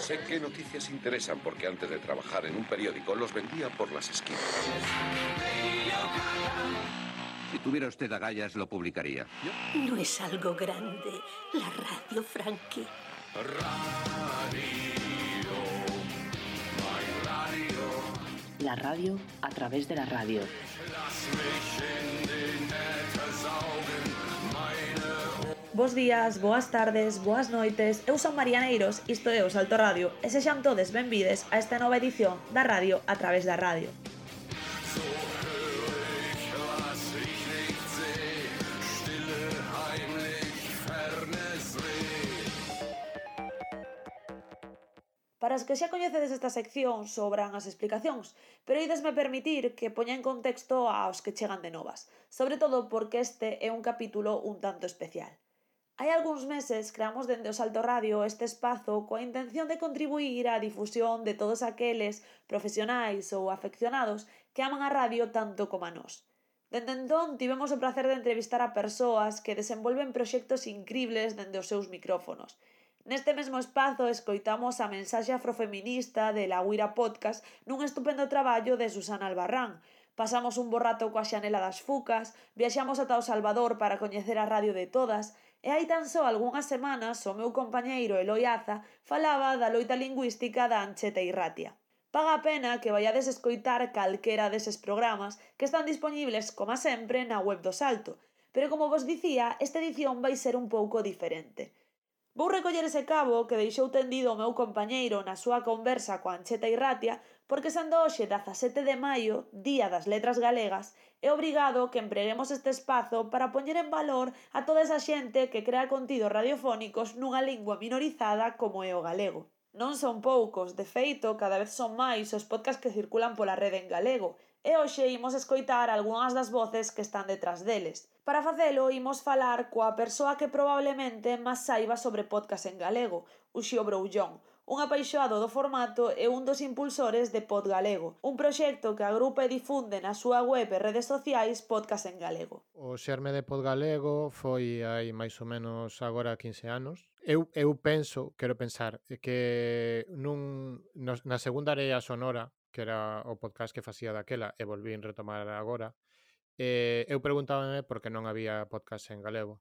Sé qué noticias interesan porque antes de trabajar en un periódico los vendía por las esquinas. Si tuviera usted agallas, lo publicaría. No es algo grande la radio, Frankie. La radio a través de la radio. bos días, boas tardes, boas noites. Eu son Marianeiros, isto é o Salto Radio, e sexan todes benvides a esta nova edición da radio a través da radio. Para os que xa coñecedes esta sección sobran as explicacións, pero idesme permitir que poña en contexto aos que chegan de novas, sobre todo porque este é un capítulo un tanto especial. Hai algúns meses creamos dende o Salto Radio este espazo coa intención de contribuir á difusión de todos aqueles profesionais ou afeccionados que aman a radio tanto como a nós. Dende entón, tivemos o placer de entrevistar a persoas que desenvolven proxectos incribles dende os seus micrófonos. Neste mesmo espazo escoitamos a mensaxe afrofeminista de La Guira Podcast nun estupendo traballo de Susana Albarrán, Pasamos un borrato coa xanela das Fucas, viaxamos ata o Salvador para coñecer a radio de todas E hai tan só algunhas semanas o meu compañeiro Eloi Aza falaba da loita lingüística da Ancheta Irratia. Paga a pena que vayades escoitar calquera deses programas que están disponibles, como sempre, na web do Salto, pero como vos dicía, esta edición vai ser un pouco diferente. Vou recoller ese cabo que deixou tendido o meu compañeiro na súa conversa coa Ancheta Irratia porque sendo hoxe 17 de maio, Día das Letras Galegas, é obrigado que empreguemos este espazo para poñer en valor a toda esa xente que crea contidos radiofónicos nunha lingua minorizada como é o galego. Non son poucos, de feito, cada vez son máis os podcasts que circulan pola rede en galego, e hoxe imos escoitar algunhas das voces que están detrás deles. Para facelo, imos falar coa persoa que probablemente máis saiba sobre podcast en galego, Uxio Broullón, un apaixoado do formato e un dos impulsores de Pod Galego, un proxecto que agrupa e difunde na súa web e redes sociais podcast en galego. O xerme de Pod Galego foi hai máis ou menos agora 15 anos. Eu, eu penso, quero pensar, que nun, na segunda área sonora, que era o podcast que facía daquela e volvín retomar agora, eh, eu preguntábame por que non había podcast en galego.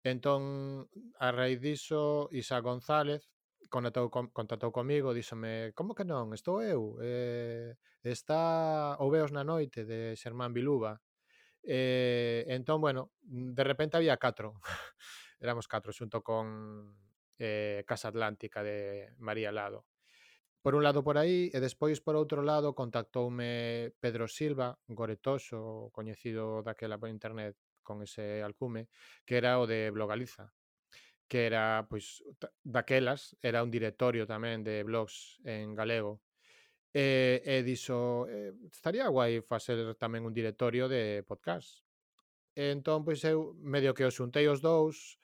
Entón, a raíz diso, Isa González, contactou, contactou comigo, díxome, como que non, estou eu, eh, está veos na noite de Xermán Biluba, eh, entón, bueno, de repente había catro, éramos catro xunto con eh, Casa Atlántica de María Lado. Por un lado por aí e despois por outro lado contactoume Pedro Silva, goretoso, coñecido daquela por internet con ese alcume, que era o de Blogaliza, que era, pois, daquelas, era un directorio tamén de blogs en galego. Eh, e, e dixo, eh, estaría guai facer tamén un directorio de podcast. E entón, pois, eu medio que os xuntei os dous,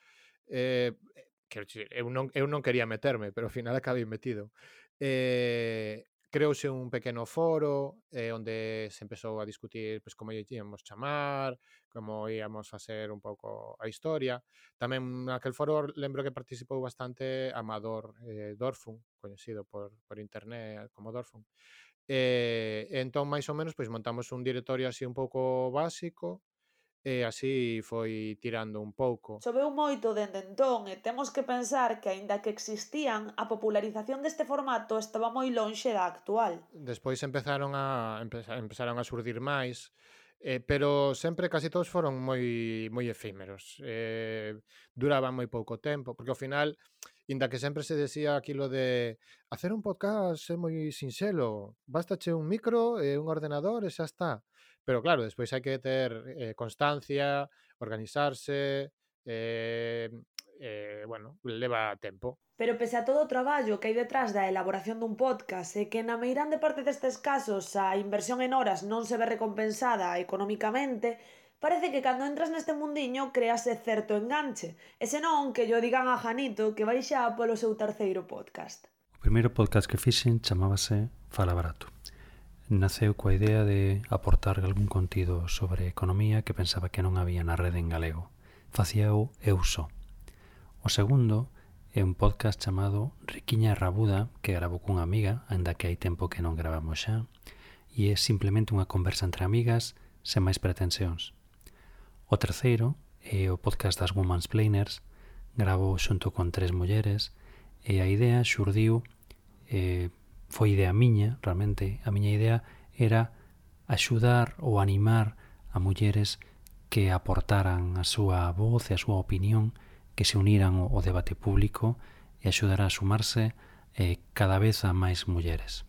eh, quero dicir, eu non, eu non quería meterme, pero ao final acabei metido. Eh, creouse un pequeno foro eh, onde se empezou a discutir pois, como íamos chamar, como íamos facer un pouco a historia. Tamén naquel foro lembro que participou bastante Amador eh, Dorfun, coñecido por, por internet como Dorfun. Eh, entón, máis ou menos, pois montamos un directorio así un pouco básico e así foi tirando un pouco. Choveu moito dende entón e temos que pensar que aínda que existían, a popularización deste formato estaba moi lonxe da actual. Despois empezaron a empezaron a surdir máis, eh, pero sempre casi todos foron moi moi efímeros. Eh, duraban moi pouco tempo, porque ao final inda que sempre se decía aquilo de hacer un podcast é moi sinxelo, bastache un micro e un ordenador e xa está Pero claro, despois hai que ter eh, constancia, organizarse, eh, eh, bueno, leva tempo. Pero pese a todo o traballo que hai detrás da elaboración dun podcast e que na meirande parte destes casos a inversión en horas non se ve recompensada economicamente, parece que cando entras neste mundiño crease certo enganche, e senón que yo digan a Janito que vai xa polo seu terceiro podcast. O primeiro podcast que fixen chamábase Fala Barato naceu coa idea de aportar algún contido sobre economía que pensaba que non había na rede en galego. Facíao eu só. O segundo é un podcast chamado Riquiña Rabuda que gravo cunha amiga, aínda que hai tempo que non gravamos xa, e é simplemente unha conversa entre amigas sen máis pretensións. O terceiro é o podcast das Woman's Planers, gravo xunto con tres mulleres, e a idea xurdiu eh, foi idea miña, realmente a miña idea era axudar ou animar a mulleres que aportaran a súa voz e a súa opinión, que se uniran ao debate público e axudar a sumarse eh, cada vez a máis mulleres.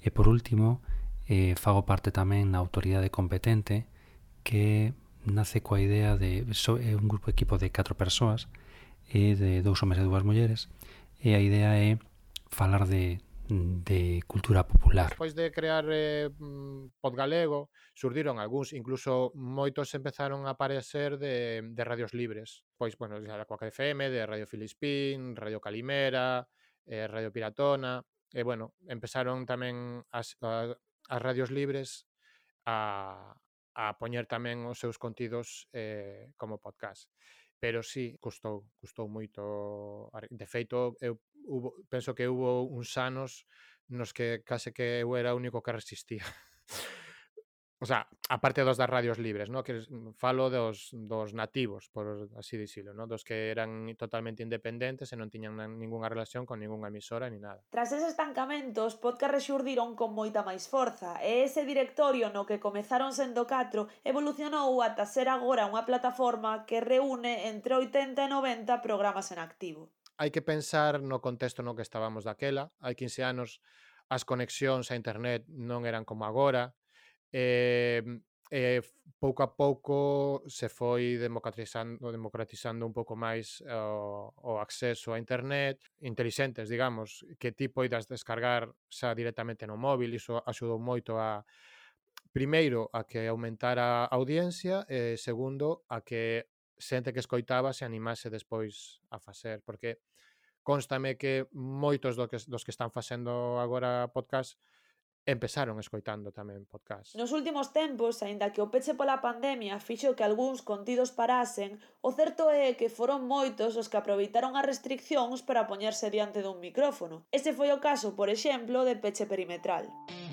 E por último, eh, fago parte tamén na autoridade competente que nace coa idea de so, é un grupo equipo de 4 persoas e de dous homes e dúas mulleres e a idea é falar de, de cultura popular. Despois de crear eh, mm, Podgalego, surdiron algúns, incluso moitos empezaron a aparecer de, de radios libres. Pois, bueno, de Coac FM, de Radio Filispín, Radio Calimera, eh, Radio Piratona, e, eh, bueno, empezaron tamén as, a, as radios libres a, a poñer tamén os seus contidos eh, como podcast pero sí, custou, custou moito. De feito, eu hubo, penso que hubo uns anos nos que case que eu era o único que resistía. o sea, aparte dos das radios libres, ¿no? que mm, falo dos, dos nativos, por así dicilo, ¿no? dos que eran totalmente independentes e non tiñan ninguna relación con ningunha emisora ni nada. Tras eses estancamentos, podcast rexurdiron con moita máis forza e ese directorio no que comezaron sendo catro evolucionou ata ser agora unha plataforma que reúne entre 80 e 90 programas en activo. Hai que pensar no contexto no que estábamos daquela, hai 15 anos as conexións a internet non eran como agora, e, e eh, pouco a pouco se foi democratizando democratizando un pouco máis o, o acceso a internet inteligentes, digamos, que ti poidas descargar xa directamente no móvil, iso axudou moito a primeiro a que aumentara a audiencia e segundo a que xente que escoitaba se animase despois a facer, porque constame que moitos do que, dos que están facendo agora podcast empezaron escoitando tamén podcast. Nos últimos tempos, aínda que o peche pola pandemia fixo que algúns contidos parasen, o certo é que foron moitos os que aproveitaron as restriccións para poñerse diante dun micrófono. Ese foi o caso, por exemplo, de Peche Perimetral. Música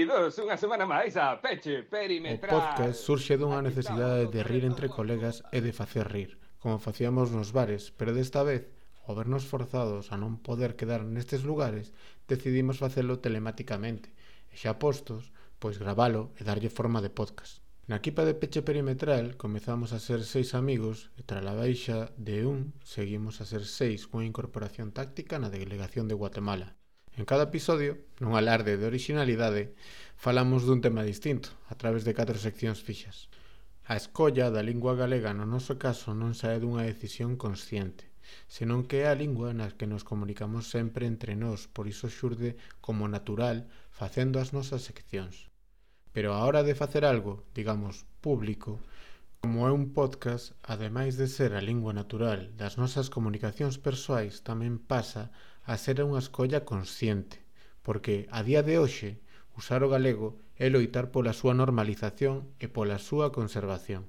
Benvidos unha semana máis a Peche Perimetral. O podcast surxe dunha necesidade de rir entre colegas e de facer rir, como facíamos nos bares, pero desta vez, ao vernos forzados a non poder quedar nestes lugares, decidimos facelo telemáticamente, e xa postos, pois gravalo e darlle forma de podcast. Na equipa de peche perimetral comezamos a ser seis amigos e tras a baixa de un seguimos a ser seis cunha incorporación táctica na delegación de Guatemala. En cada episodio, nun alarde de originalidade, falamos dun tema distinto, a través de catro seccións fixas. A escolla da lingua galega no noso caso non sae dunha decisión consciente, senón que é a lingua na que nos comunicamos sempre entre nós, por iso xurde como natural facendo as nosas seccións. Pero a hora de facer algo, digamos, público, Como é un podcast, ademais de ser a lingua natural das nosas comunicacións persoais, tamén pasa a ser unha escolla consciente, porque a día de hoxe usar o galego é loitar pola súa normalización e pola súa conservación,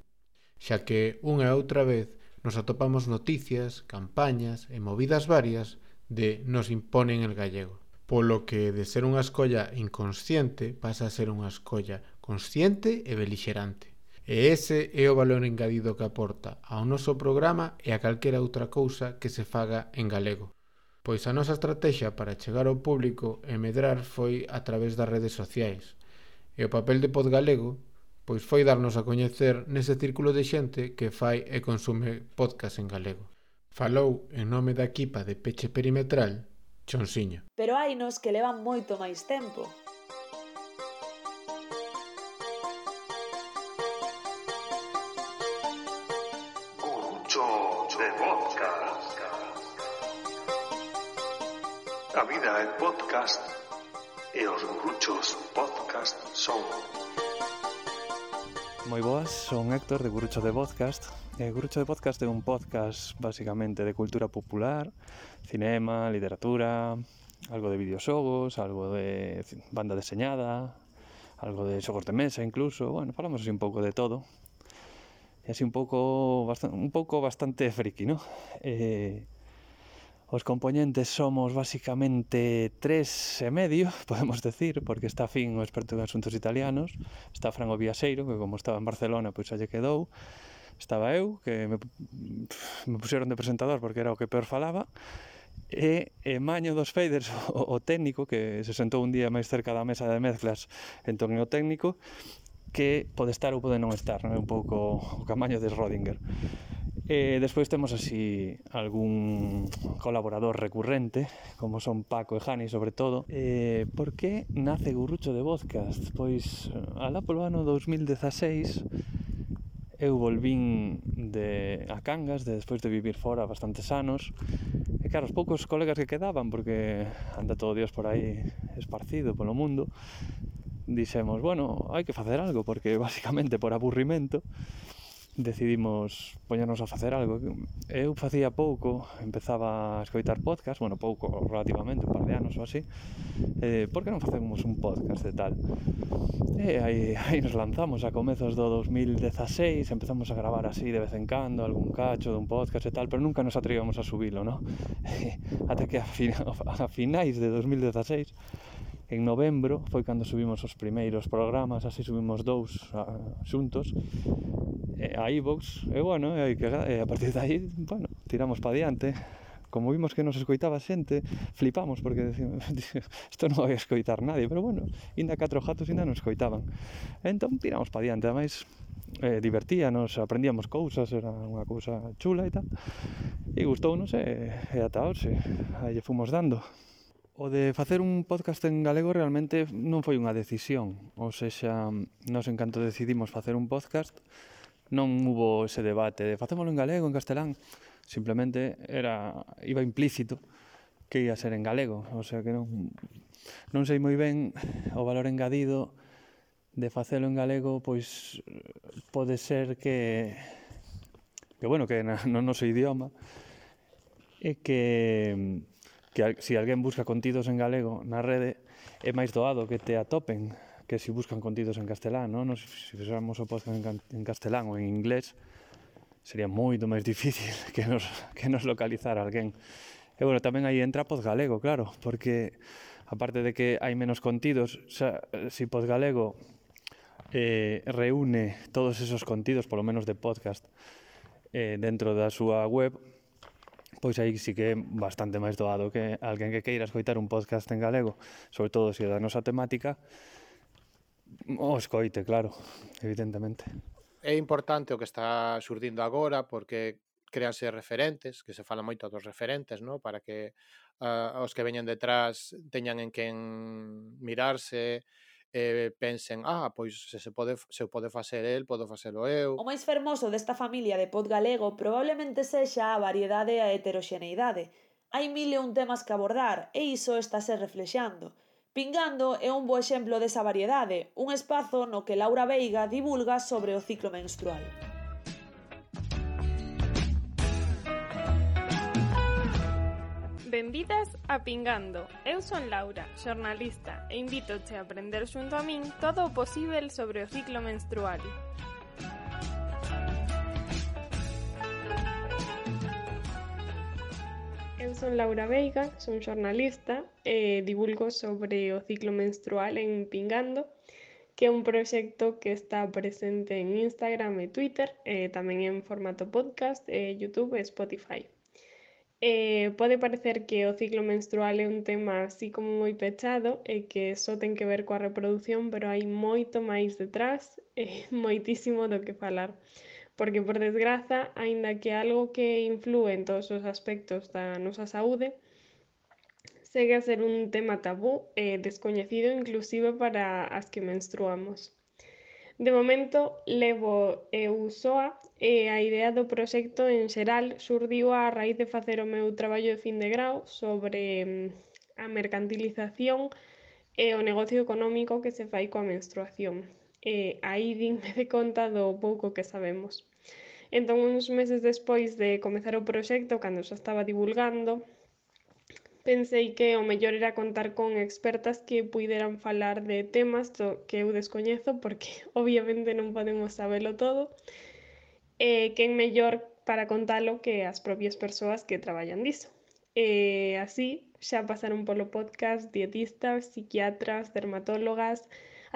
xa que unha e outra vez nos atopamos noticias, campañas e movidas varias de nos imponen el gallego polo que de ser unha escolla inconsciente pasa a ser unha escolla consciente e belixerante. E ese é o valor engadido que aporta ao noso programa e a calquera outra cousa que se faga en galego pois a nosa estrategia para chegar ao público e medrar foi a través das redes sociais. E o papel de Podgalego pois foi darnos a coñecer nese círculo de xente que fai e consume podcast en galego. Falou en nome da equipa de Peche Perimetral, Chonsiño. Pero hai nos que levan moito máis tempo. Gae Podcast e os Gurruchos Podcast son Moi boas, son Héctor de Gurrucho de Podcast. E Gurrucho de Podcast é un podcast basicamente de cultura popular cinema, literatura algo de videoxogos, algo de banda deseñada algo de xogos de mesa incluso. Bueno, falamos así un pouco de todo. E así un pouco, bastante, un pouco bastante friki, ¿no? Eh, Os compoñentes somos basicamente tres e medio, podemos decir, porque está Fin, o experto en asuntos italianos, está Frango Viaseiro, que como estaba en Barcelona, pois xa lle quedou, estaba eu, que me, me puseron de presentador porque era o que peor falaba, e, e Maño dos Faders, o, o técnico, que se sentou un día máis cerca da mesa de mezclas entón o técnico, que pode estar ou pode non estar, non é un pouco o camaño de Rodinger. E despois temos así algún colaborador recurrente, como son Paco e Jani sobre todo. E por que nace Gurrucho de Podcast? Pois eh, alá polo ano 2016 eu volvín de a Cangas de despois de vivir fora bastantes anos e claro, os poucos colegas que quedaban porque anda todo Dios por aí esparcido polo mundo dixemos, bueno, hai que facer algo porque basicamente por aburrimento decidimos poñernos a facer algo. Eu facía pouco, empezaba a escoitar podcast, bueno, pouco relativamente, un par de anos ou así, eh, por que non facemos un podcast e tal? E aí, aí nos lanzamos a comezos do 2016, empezamos a gravar así de vez en cando, algún cacho dun podcast e tal, pero nunca nos atrevíamos a subilo, ¿no? Até que a, fina, a finais de 2016 en novembro foi cando subimos os primeiros programas, así subimos dous a, xuntos a iVox, e bueno, e, que, e a partir de aí, bueno, tiramos pa diante como vimos que nos escoitaba xente, flipamos porque decimos, isto non vai escoitar nadie, pero bueno, inda catro jatos inda non escoitaban. Entón tiramos pa diante, ademais eh, divertíanos, aprendíamos cousas, era unha cousa chula e tal, e gustounos e, e ata hoxe, aí fomos dando. O de facer un podcast en galego realmente non foi unha decisión, ou seja, nos en canto decidimos facer un podcast, non hubo ese debate de facémolo en galego, en castelán, simplemente era iba implícito que ia ser en galego, o sea que non non sei moi ben o valor engadido de facelo en galego, pois pode ser que que bueno, que na, no noso idioma e que que si alguén busca contidos en galego na rede é máis doado que te atopen que si buscan contidos en castelán, non? Nos, se si fixéramos o podcast en, en castelán ou en inglés, sería moito máis difícil que nos, que nos localizar alguén. E bueno, tamén aí entra podgalego, claro, porque aparte de que hai menos contidos, xa, si podgalego eh, reúne todos esos contidos, polo menos de podcast, eh, dentro da súa web, pois aí sí que é bastante máis doado que alguén que queira escoitar un podcast en galego, sobre todo se é da nosa temática, o escoite, claro, evidentemente. É importante o que está surdindo agora porque créanse referentes, que se fala moito dos referentes, no? para que uh, os que veñen detrás teñan en quen mirarse, eh, pensen, ah, pois se, se, pode, se pode facer el, podo facelo eu. O máis fermoso desta familia de pod galego probablemente sexa a variedade e a heteroxeneidade. Hai mil e un temas que abordar, e iso estáse reflexando. Pingando é un bo exemplo desa variedade, un espazo no que Laura Veiga divulga sobre o ciclo menstrual. Benvidas a Pingando. Eu son Laura, xornalista, e invítoche a aprender xunto a min todo o sobre o ciclo menstrual. Eu son Laura Veiga, son xornalista e divulgo sobre o ciclo menstrual en Pingando, que é un proxecto que está presente en Instagram e Twitter, e en formato podcast, e YouTube e Spotify. Eh, pode parecer que o ciclo menstrual é un tema así como moi pechado e eh, que só ten que ver coa reprodución, pero hai moito máis detrás eh, e moitísimo do que falar. Porque, por desgraza, aínda que algo que influe en todos os aspectos da nosa saúde, segue a ser un tema tabú eh, e descoñecido inclusive para as que menstruamos. De momento, levo eu soa E a idea do proxecto en xeral surdiu a raíz de facer o meu traballo de fin de grau sobre mm, a mercantilización e o negocio económico que se fai coa menstruación. E aí dinme de conta do pouco que sabemos. Entón, uns meses despois de comezar o proxecto, cando xa estaba divulgando, pensei que o mellor era contar con expertas que puideran falar de temas do que eu descoñezo, porque obviamente non podemos sabelo todo, e quen mellor para contalo que as propias persoas que traballan diso. E así xa pasaron polo podcast dietistas, psiquiatras, dermatólogas,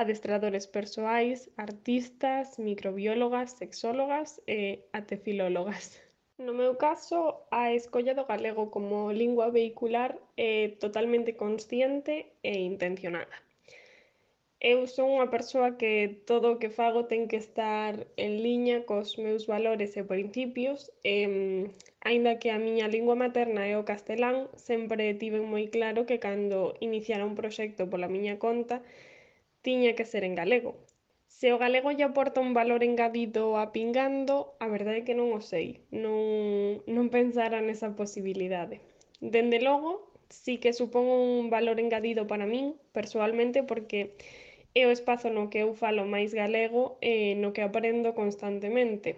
adestradores persoais, artistas, microbiólogas, sexólogas e até filólogas. No meu caso, a escolla do galego como lingua vehicular é totalmente consciente e intencionada. Eu son unha persoa que todo o que fago ten que estar en liña cos meus valores e principios. E, aínda que a miña lingua materna é o castelán, sempre tive moi claro que cando iniciara un proxecto pola miña conta, tiña que ser en galego. Se o galego lle aporta un valor engadido a Pingando, a verdade é que non o sei. Non, non pensara nesa posibilidade. Dende logo, sí que supón un valor engadido para min, persoalmente, porque é o espazo no que eu falo máis galego e no que aprendo constantemente.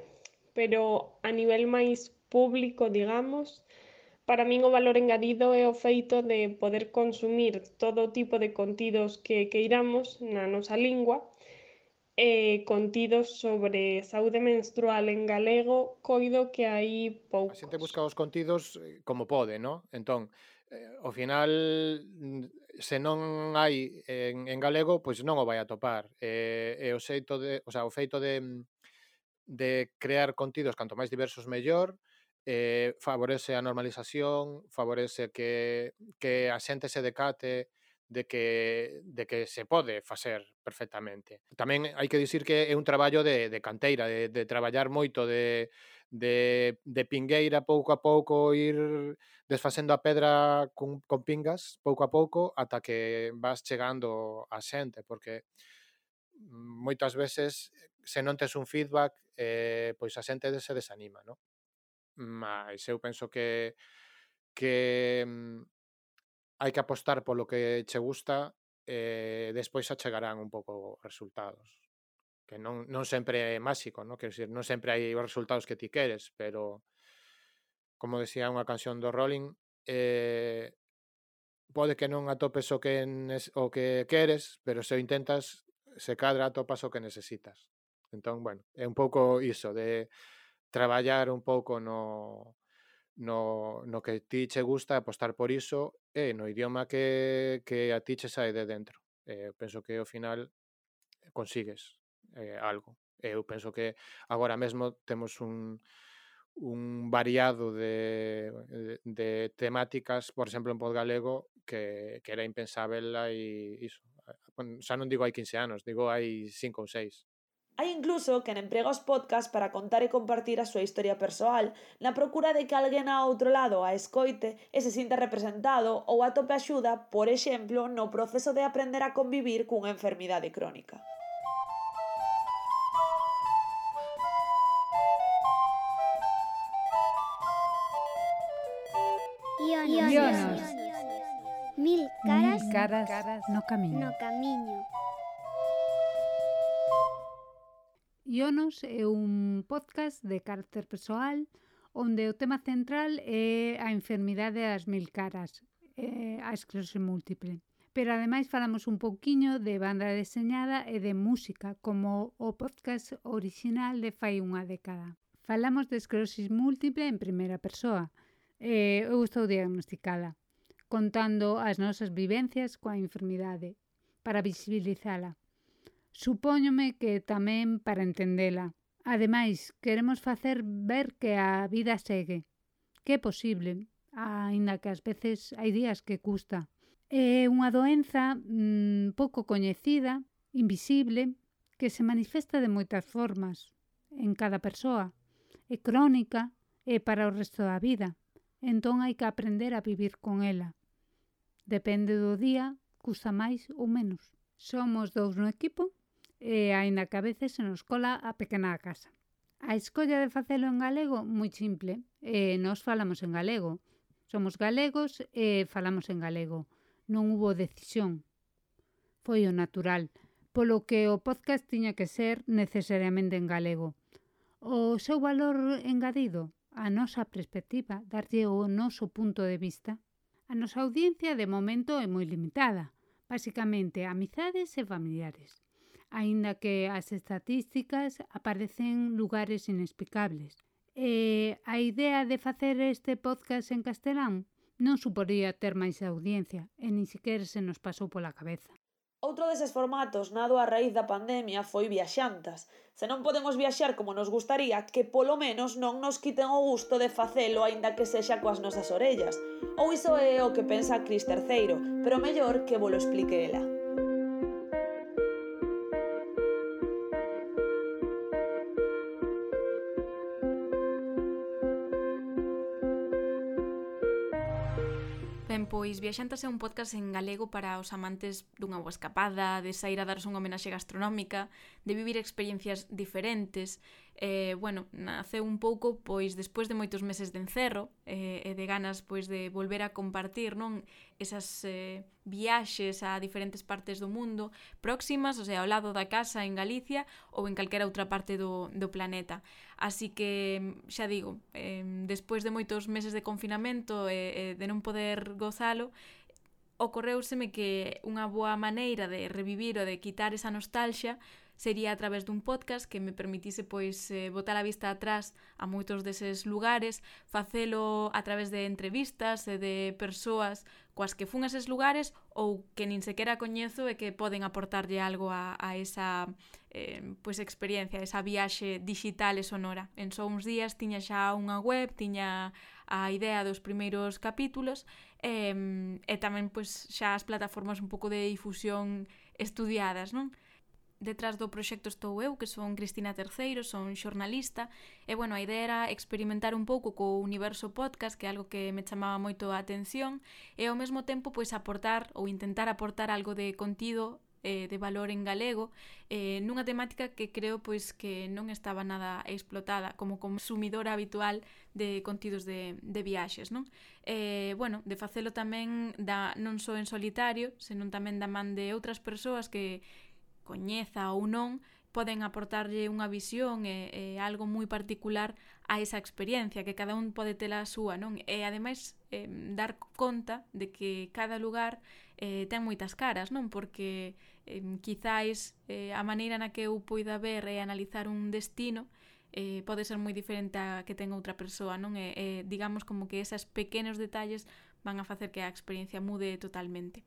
Pero a nivel máis público, digamos, para min o valor engadido é o feito de poder consumir todo tipo de contidos que queiramos na nosa lingua, e contidos sobre saúde menstrual en galego, coido que hai poucos. A xente busca os contidos eh, como pode, non? Entón, eh, ao final se non hai en, en galego, pois non o vai a atopar. E, e o xeito de, o, sea, o feito de de crear contidos canto máis diversos mellor, eh, favorece a normalización, favorece que, que a xente se decate de que, de que se pode facer perfectamente. Tamén hai que dicir que é un traballo de, de canteira, de, de traballar moito, de, de, de pingueira pouco a pouco ir desfacendo a pedra con, con pingas pouco a pouco ata que vas chegando a xente, porque moitas veces se non tes un feedback, eh, pois a xente se desanima, non? Mas eu penso que que mm, hai que apostar polo que che gusta e eh, despois achegarán un pouco resultados. Que non, non sempre é máxico, non? Quero dizer, non sempre resultados que ti queres, pero como decía unha canción do Rolling, eh, pode que non atopes o que, nes, o que queres, pero se o intentas, se cadra atopas o que necesitas. Entón, bueno, é un pouco iso, de traballar un pouco no, no, no que ti che gusta, apostar por iso, e no idioma que, que a ti che sai de dentro. Eh, penso que ao final consigues eh, algo. Eu penso que agora mesmo temos un, un variado de, de, de temáticas, por exemplo, en Podgalego, que, que era impensável hai iso. Xa non digo hai 15 anos, digo hai 5 ou 6. Hai incluso quen emprega os podcast para contar e compartir a súa historia persoal na procura de que alguén ao outro lado a escoite e se sinta representado ou atope axuda, por exemplo, no proceso de aprender a convivir cunha enfermidade crónica. Caras, Caras no camiño. No camiño. Ionos é un podcast de carácter persoal onde o tema central é a enfermidade das mil caras, eh, a esclerose múltiple. Pero ademais falamos un pouquiño de banda deseñada e de música, como o podcast original de fai unha década. Falamos de esclerosis múltiple en primeira persoa. Eh, eu estou diagnosticada contando as nosas vivencias coa enfermidade, para visibilizala. Supóñome que tamén para entendela. Ademais, queremos facer ver que a vida segue, que é posible, aínda que ás veces hai días que custa. É unha doenza mmm, pouco coñecida, invisible, que se manifesta de moitas formas en cada persoa. É crónica e para o resto da vida. Entón hai que aprender a vivir con ela. Depende do día, custa máis ou menos. Somos dous no equipo e aínda que a veces se nos cola a pequena casa. A escolla de facelo en galego moi simple. E nós falamos en galego. Somos galegos e falamos en galego. Non hubo decisión. Foi o natural, polo que o podcast tiña que ser necesariamente en galego. O seu valor engadido, a nosa perspectiva, darlle o noso punto de vista, A nosa audiencia de momento é moi limitada, basicamente amizades e familiares, aínda que as estatísticas aparecen lugares inexplicables. E a idea de facer este podcast en castelán non suporía ter máis audiencia e nin sequer se nos pasou pola cabeza. Outro deses formatos nado a raíz da pandemia foi Viaxantas. Se non podemos viaxar como nos gustaría, que polo menos non nos quiten o gusto de facelo aínda que sexa coas nosas orellas. Ou iso é o que pensa Cris Terceiro, pero mellor que volo explique ela. Pois Viaxantas é un podcast en galego para os amantes dunha boa escapada, de sair a darse unha homenaxe gastronómica, de vivir experiencias diferentes. Eh, bueno, naceu un pouco pois despois de moitos meses de encerro eh, e de ganas pois de volver a compartir non esas eh, viaxes a diferentes partes do mundo próximas, o sea, ao lado da casa en Galicia ou en calquera outra parte do, do planeta. Así que, xa digo, eh, despois de moitos meses de confinamento e eh, eh, de non poder gozalo, ocorreuseme que unha boa maneira de revivir ou de quitar esa nostalgia sería a través dun podcast que me permitise pois eh, botar a vista atrás a moitos deses lugares, facelo a través de entrevistas e de persoas coas que fun a eses lugares ou que nin sequera coñezo e que poden aportarlle algo a, a esa eh, pois experiencia, esa viaxe digital e sonora. En só uns días tiña xa unha web, tiña a idea dos primeiros capítulos e, e tamén pois, xa as plataformas un pouco de difusión estudiadas, non? detrás do proxecto estou eu, que son Cristina Terceiro, son xornalista, e bueno, a idea era experimentar un pouco co universo podcast, que é algo que me chamaba moito a atención, e ao mesmo tempo pois aportar ou intentar aportar algo de contido eh, de valor en galego eh, nunha temática que creo pois que non estaba nada explotada como consumidora habitual de contidos de, de viaxes non? Eh, bueno, de facelo tamén da, non só en solitario senón tamén da man de outras persoas que, coñeza ou non, poden aportarlle unha visión e, e algo moi particular a esa experiencia, que cada un pode tela a súa, non? E ademais eh, dar conta de que cada lugar eh, ten moitas caras, non? Porque eh, quizáis eh, a maneira na que eu poida ver e analizar un destino eh, pode ser moi diferente a que ten outra persoa, non? E, eh, digamos como que esos pequenos detalles van a facer que a experiencia mude totalmente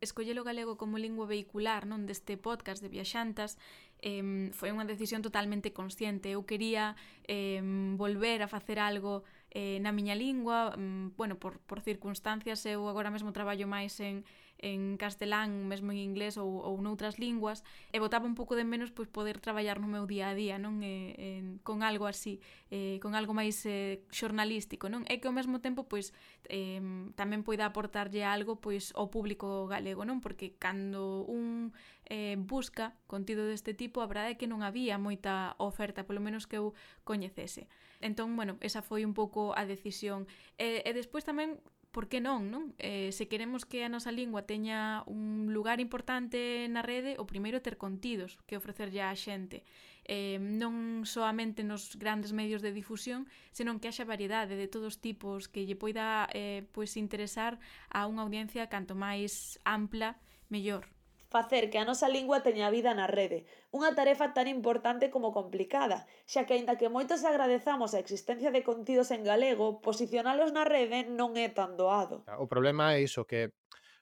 escoller o galego como lingua vehicular non deste podcast de viaxantas eh, foi unha decisión totalmente consciente. Eu quería eh, volver a facer algo eh, na miña lingua, mm, bueno, por, por circunstancias eu agora mesmo traballo máis en, en castelán, mesmo en inglés ou, ou noutras linguas, e botaba un pouco de menos pois poder traballar no meu día a día, non? E, en, con algo así, e, con algo máis eh, xornalístico, non? E que ao mesmo tempo pois eh, tamén poida aportarlle algo pois ao público galego, non? Porque cando un eh, busca contido deste tipo, a verdade é que non había moita oferta, polo menos que eu coñecese. Entón, bueno, esa foi un pouco a decisión. E, e despois tamén por que non, non? Eh, se queremos que a nosa lingua teña un lugar importante na rede, o primeiro é ter contidos que ofrecerlle á xente. Eh, non soamente nos grandes medios de difusión, senón que haxa variedade de todos tipos que lle poida eh, pois interesar a unha audiencia canto máis ampla, mellor facer que a nosa lingua teña vida na rede, unha tarefa tan importante como complicada, xa que aínda que moitos agradezamos a existencia de contidos en galego, posicionalos na rede non é tan doado. O problema é iso, que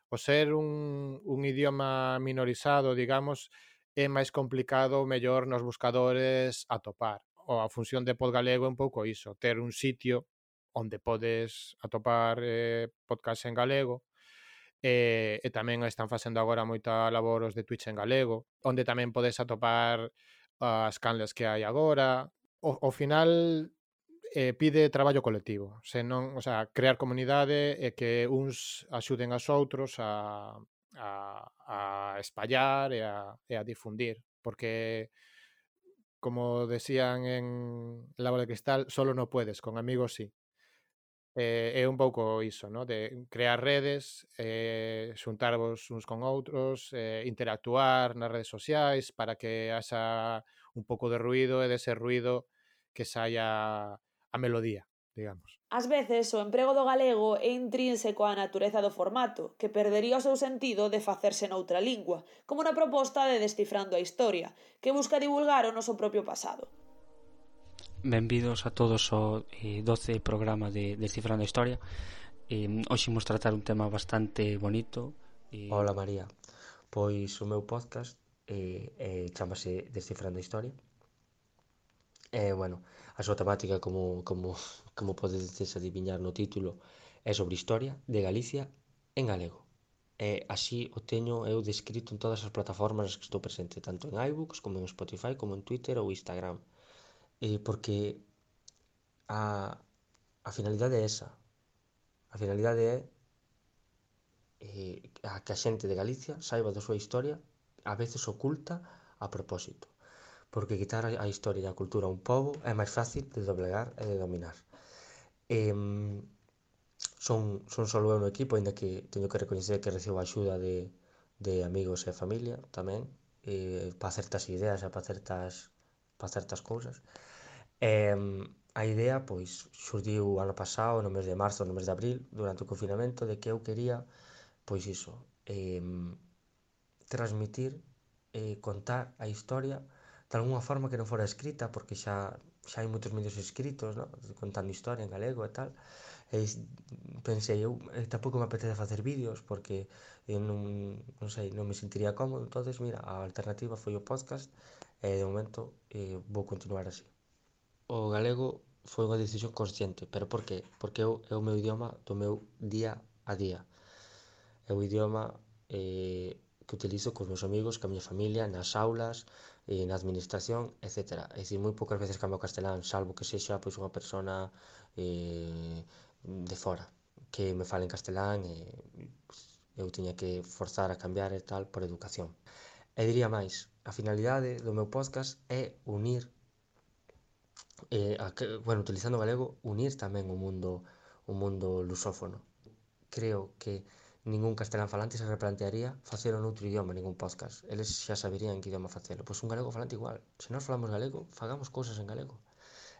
o ser un, un idioma minorizado, digamos, é máis complicado mellor nos buscadores atopar. O a función de Podgalego é un pouco iso, ter un sitio onde podes atopar eh, podcast en galego, e, e tamén están facendo agora moita labor os de Twitch en galego, onde tamén podes atopar as canles que hai agora. O, o final eh, pide traballo colectivo, senón, o sea, crear comunidade e que uns axuden aos outros a, a, a espallar e a, e a difundir, porque como decían en La Bola de Cristal, solo no puedes, con amigos sí. Eh, é un pouco iso, no? de crear redes, eh, xuntarvos uns con outros, eh, interactuar nas redes sociais para que haxa un pouco de ruido e dese ruido que saia a melodía, digamos. Ás veces o emprego do galego é intrínseco á natureza do formato, que perdería o seu sentido de facerse noutra lingua, como na proposta de Descifrando a Historia, que busca divulgar o noso propio pasado. Benvidos a todos ao eh, 12 programa de Descifrando a Historia eh, Hoxe imos tratar un tema bastante bonito eh... Hola María Pois o meu podcast eh, eh, chamase Descifrando a Historia E, eh, bueno, a súa temática, como, como, como podedes adivinhar no título, é sobre historia de Galicia en galego. E eh, así o teño eu descrito en todas as plataformas nas que estou presente, tanto en iBooks, como en Spotify, como en Twitter ou Instagram eh, porque a, a finalidade é esa. A finalidade é eh, a que a xente de Galicia saiba da súa historia a veces oculta a propósito. Porque quitar a historia e a cultura a un pobo é máis fácil de doblegar e de dominar. Eh, son, son só eu no equipo, ainda que teño que recoñecer que recibo a axuda de, de amigos e familia tamén, eh, para certas ideas e para certas para certas cousas. E, a idea, pois, xurdiu ano pasado, no mes de marzo, no mes de abril, durante o confinamento, de que eu quería, pois iso, eh, transmitir eh, contar a historia de alguna forma que non fora escrita, porque xa xa hai moitos medios escritos, no? contando historia en galego e tal, e pensei, eu eh, tampouco me apetece facer vídeos porque eh, non, non sei, non me sentiría cómodo entonces mira, a alternativa foi o podcast e de momento eh, vou continuar así. O galego foi unha decisión consciente, pero por que? Porque eu, é o meu idioma do meu día a día. É o idioma eh, que utilizo cos meus amigos, ca miña familia, nas aulas, eh, na administración, etc. É dicir, moi poucas veces cambio castelán, salvo que sexa pois, unha persona eh, de fora que me fale en castelán e pues, eu tiña que forzar a cambiar e tal por educación. E diría máis, a finalidade do meu podcast é unir eh, a, bueno, utilizando o galego, unir tamén o mundo o mundo lusófono. Creo que ningún castelán falante se replantearía facer un outro idioma, ningún podcast. Eles xa saberían que idioma facelo. Pois un galego falante igual. Se nós falamos galego, fagamos cousas en galego.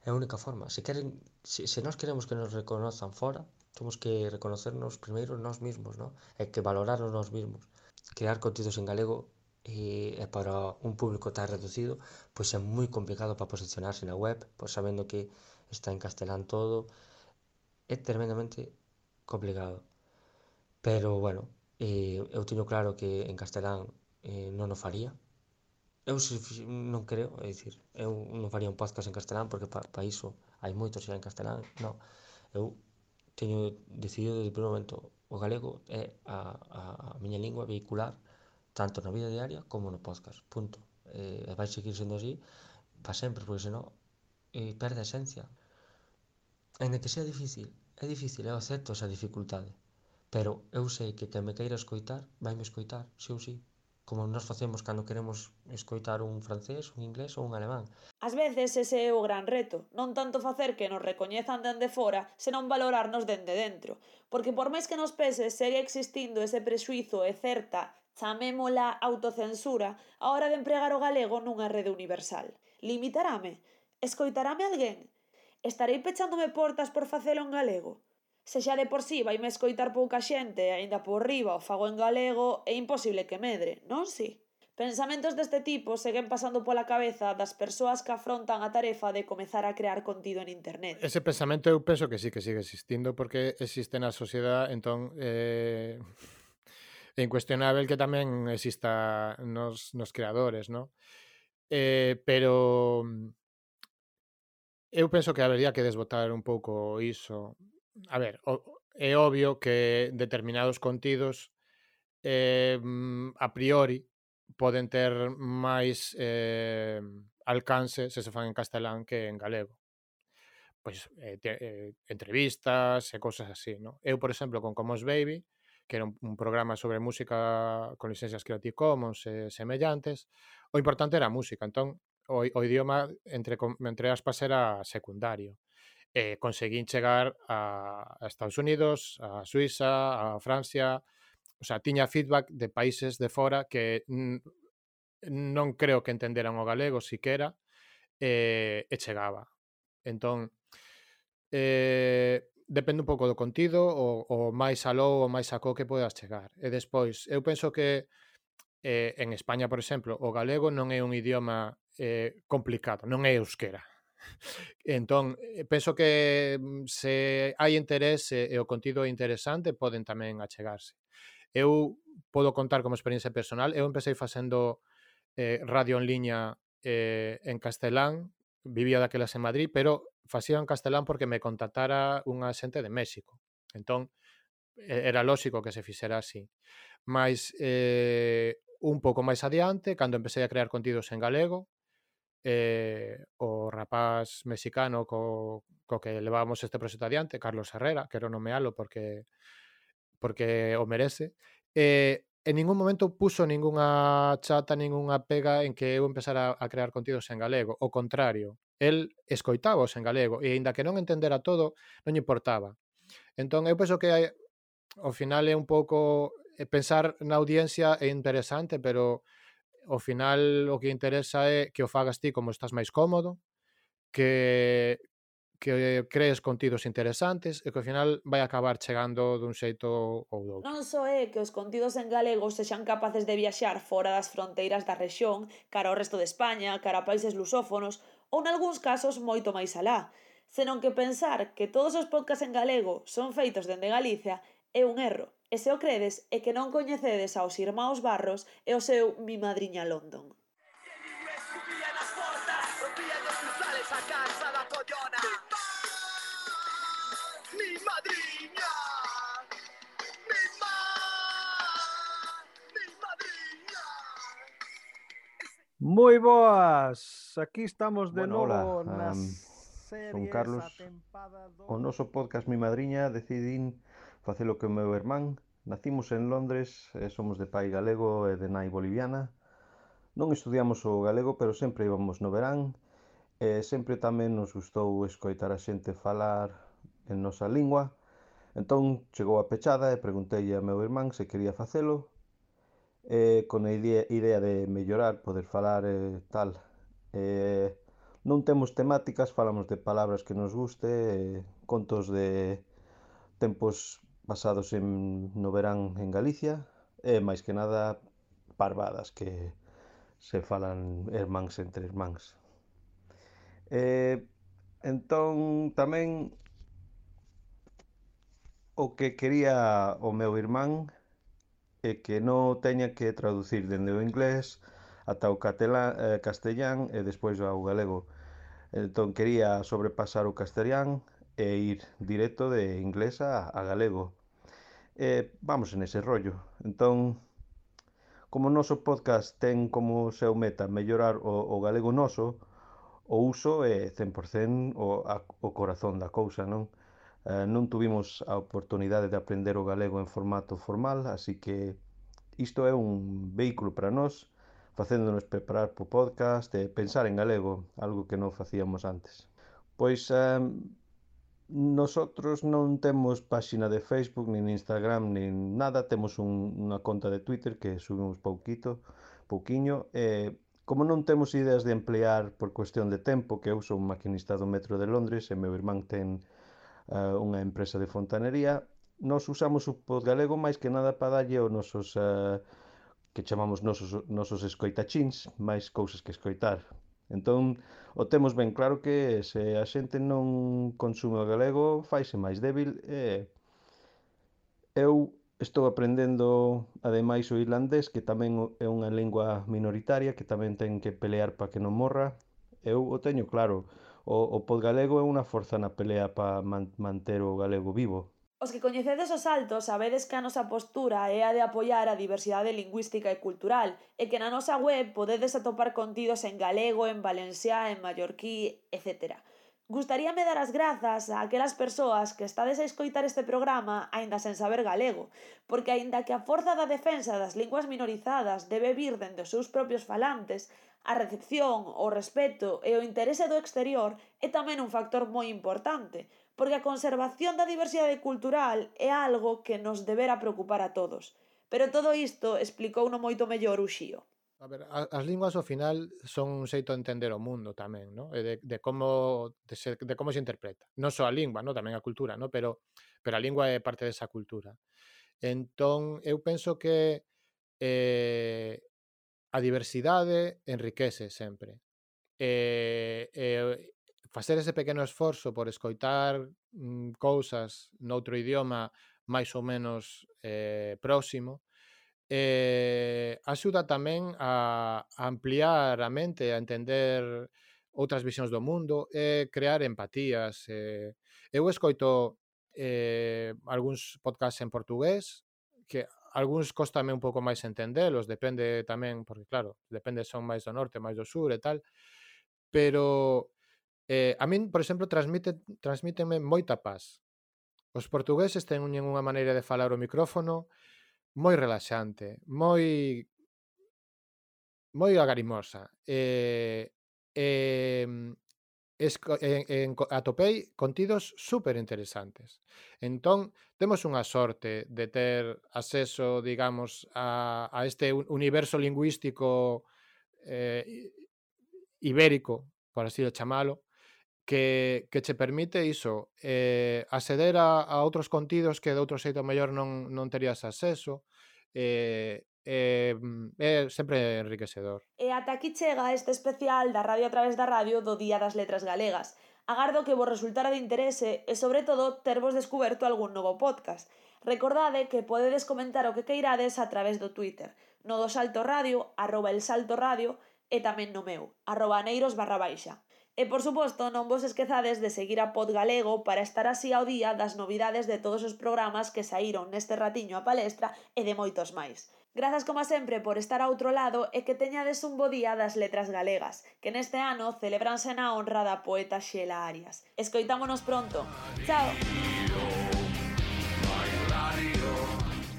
É a única forma. Se, queren, se, se nós queremos que nos reconozan fora, temos que reconocernos primeiro nós mesmos, non? E que valorarnos nós mesmos. Crear contidos en galego e, e eh, para un público tan reducido, pois é moi complicado para posicionarse na web, pois sabendo que está en castelán todo, é tremendamente complicado. Pero, bueno, eh, eu teño claro que en castelán eh, non o faría. Eu se, non creo, é dicir, eu non faría un podcast en castelán porque para pa iso hai moitos xa en castelán, non. Eu teño decidido desde o primeiro momento o galego é a, a, a miña lingua vehicular tanto na vida diaria como no podcast, punto. Eh, vai seguir sendo así para sempre, porque senón eh, perde a esencia. Ainda que sea difícil, é difícil, eu acepto esa dificultade, pero eu sei que quen me queira escoitar, vai me escoitar, se ou si, como nos facemos cando queremos escoitar un francés, un inglés ou un alemán. Ás veces ese é o gran reto, non tanto facer que nos recoñezan dende fora, senón valorarnos dende dentro, porque por máis que nos pese, segue existindo ese prexuizo e certa chamémola autocensura, a hora de empregar o galego nunha rede universal. Limitarame? Escoitarame alguén? Estarei pechándome portas por facelo en galego? Se xa de por sí vai me escoitar pouca xente e aínda por riba o fago en galego, é imposible que medre, non si? Pensamentos deste tipo seguen pasando pola cabeza das persoas que afrontan a tarefa de comezar a crear contido en internet. Ese pensamento eu penso que sí que sigue existindo porque existe na sociedade, entón, eh... É incuestionável que tamén exista nos, nos creadores, non? Eh, pero mm, eu penso que habería que desbotar un pouco iso. A ver, o, é obvio que determinados contidos eh, mm, a priori poden ter máis eh, alcance se se fan en castelán que en galego. Pois eh, te, eh, entrevistas e cousas así, no? Eu, por exemplo, con Comos Baby que era un, un programa sobre música con licencias Creative Commons e eh, semellantes. O importante era a música, entón o, o idioma entre, entre aspas era secundario. E conseguín chegar a, a Estados Unidos, a Suiza, a Francia, o sea, tiña feedback de países de fora que non creo que entenderan o galego siquera, eh, e chegaba. Entón, eh, depende un pouco do contido o, o máis aló ou máis sacó que podas chegar. E despois, eu penso que eh, en España, por exemplo, o galego non é un idioma eh, complicado, non é euskera. Entón, eh, penso que mm, se hai interese e o contido é interesante, poden tamén achegarse. Eu podo contar como experiencia personal, eu empecé facendo eh, radio en liña eh, en castelán vivía daquelas en Madrid, pero facía en castelán porque me contactara unha xente de México. Entón, era lógico que se fixera así. Mas eh, un pouco máis adiante, cando empecé a crear contidos en galego, eh, o rapaz mexicano co, co que levábamos este proxecto adiante, Carlos Herrera, quero nomealo porque porque o merece, eh, en ningún momento puso ningunha chata, ningunha pega en que eu empezara a crear contidos en galego. O contrario, el escoitábos en galego e aínda que non entendera todo, non lle importaba. Entón, eu penso que hai, ao final é un pouco eh, pensar na audiencia é interesante, pero ao final o que interesa é que o fagas ti como estás máis cómodo, que que eh, crees contidos interesantes e que ao final vai acabar chegando dun xeito ou doutro. Non só é que os contidos en galego sexan capaces de viaxar fora das fronteiras da rexión, cara ao resto de España, cara a países lusófonos ou nalgúns casos moito máis alá, senón que pensar que todos os podcasts en galego son feitos dende Galicia é un erro. E se o credes é que non coñecedes aos irmãos Barros e o seu Mi Madriña London. Moi boas, aquí estamos de bueno, novo hola. nas um, series Son Carlos, do... o noso podcast Mi Madriña decidín facelo que o meu irmán. Nacimos en Londres, e somos de pai galego e de nai boliviana. Non estudiamos o galego, pero sempre íbamos no verán. E sempre tamén nos gustou escoitar a xente falar en nosa lingua. Entón chegou a pechada e preguntei a meu irmán se quería facelo eh, con a idea, idea de mellorar, poder falar eh, tal. Eh, non temos temáticas, falamos de palabras que nos guste, eh, contos de tempos basados en, no verán en Galicia, e eh, máis que nada parvadas que se falan irmáns entre irmáns. Eh, entón tamén o que quería o meu irmán e que non teña que traducir dende o inglés ata o catalán, eh, castellán e despois ao galego. Entón quería sobrepasar o castellán e ir directo de inglés a, a galego. E vamos en ese rollo. Entón, como o noso podcast ten como seu meta mellorar o, o galego noso, o uso é 100% o, a, o corazón da cousa, non? Eh, non tuvimos a oportunidade de aprender o galego en formato formal, así que isto é un vehículo para nós, facéndonos preparar para o podcast e pensar en galego, algo que non facíamos antes. Pois eh, nosotros non temos páxina de Facebook, nin Instagram, nin nada, temos un, unha conta de Twitter que subimos pouquito, pouquiño, e Como non temos ideas de emplear por cuestión de tempo, que eu sou un maquinista do metro de Londres e meu irmán ten uh, unha empresa de fontanería. Nós usamos o galego máis que nada para dalle os nosos uh, que chamamos nosos, nosos escoitachins, máis cousas que escoitar. Entón, o temos ben claro que se a xente non consume o galego, faise máis débil e eu estou aprendendo ademais o irlandés, que tamén é unha lingua minoritaria que tamén ten que pelear para que non morra. Eu o teño claro o, o pod galego é unha forza na pelea para man, manter o galego vivo. Os que coñecedes os altos sabedes que a nosa postura é a de apoiar a diversidade lingüística e cultural e que na nosa web podedes atopar contidos en galego, en valenciá, en mallorquí, etcétera. Gustaríame dar as grazas a aquelas persoas que estades a escoitar este programa aínda sen saber galego, porque aínda que a forza da defensa das linguas minorizadas debe vir dende os seus propios falantes, a recepción, o respeto e o interese do exterior é tamén un factor moi importante, porque a conservación da diversidade cultural é algo que nos deberá preocupar a todos. Pero todo isto explicouno moito mellor o Xío. A ver, as linguas ao final son un xeito de entender o mundo tamén, no? E de, de como de, se, de como se interpreta. Non só a lingua, no? tamén a cultura, no? pero, pero a lingua é parte desa cultura. Entón, eu penso que eh, a diversidade enriquece sempre. E, eh, eh, facer ese pequeno esforzo por escoitar mm, cousas noutro idioma máis ou menos eh, próximo eh, axuda tamén a, a ampliar a mente, a entender outras visións do mundo e crear empatías. Eh, eu escoito eh, algúns podcasts en portugués que algúns costame un pouco máis entendelos, depende tamén, porque claro, depende son máis do norte, máis do sur e tal, pero eh, a min, por exemplo, transmite, transmíteme moita paz. Os portugueses teñen unha maneira de falar o micrófono, moi relaxante, moi moi agarimosa. E, eh, e, esco, en, en, atopei contidos super interesantes. Entón, temos unha sorte de ter acceso, digamos, a, a este universo lingüístico eh, ibérico, por así o chamalo, que, que che permite iso eh, acceder a, a outros contidos que de outro xeito mellor non, non terías acceso eh, eh, mm, é sempre enriquecedor. E ata aquí chega este especial da Radio a través da radio do Día das Letras Galegas. Agardo que vos resultara de interese e, sobre todo, tervos descoberto algún novo podcast. Recordade que podedes comentar o que queirades a través do Twitter, no do Salto Radio, arroba el Salto Radio, e tamén no meu, arroba neiros barra baixa. E por suposto, non vos esquezades de seguir a Pod Galego para estar así ao día das novidades de todos os programas que saíron neste ratiño a palestra e de moitos máis. Grazas como sempre por estar a outro lado e que teñades un bo día das letras galegas, que neste ano celebranse na honra da poeta Xela Arias. Escoitámonos pronto. Chao.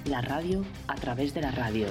La radio a través de la radio.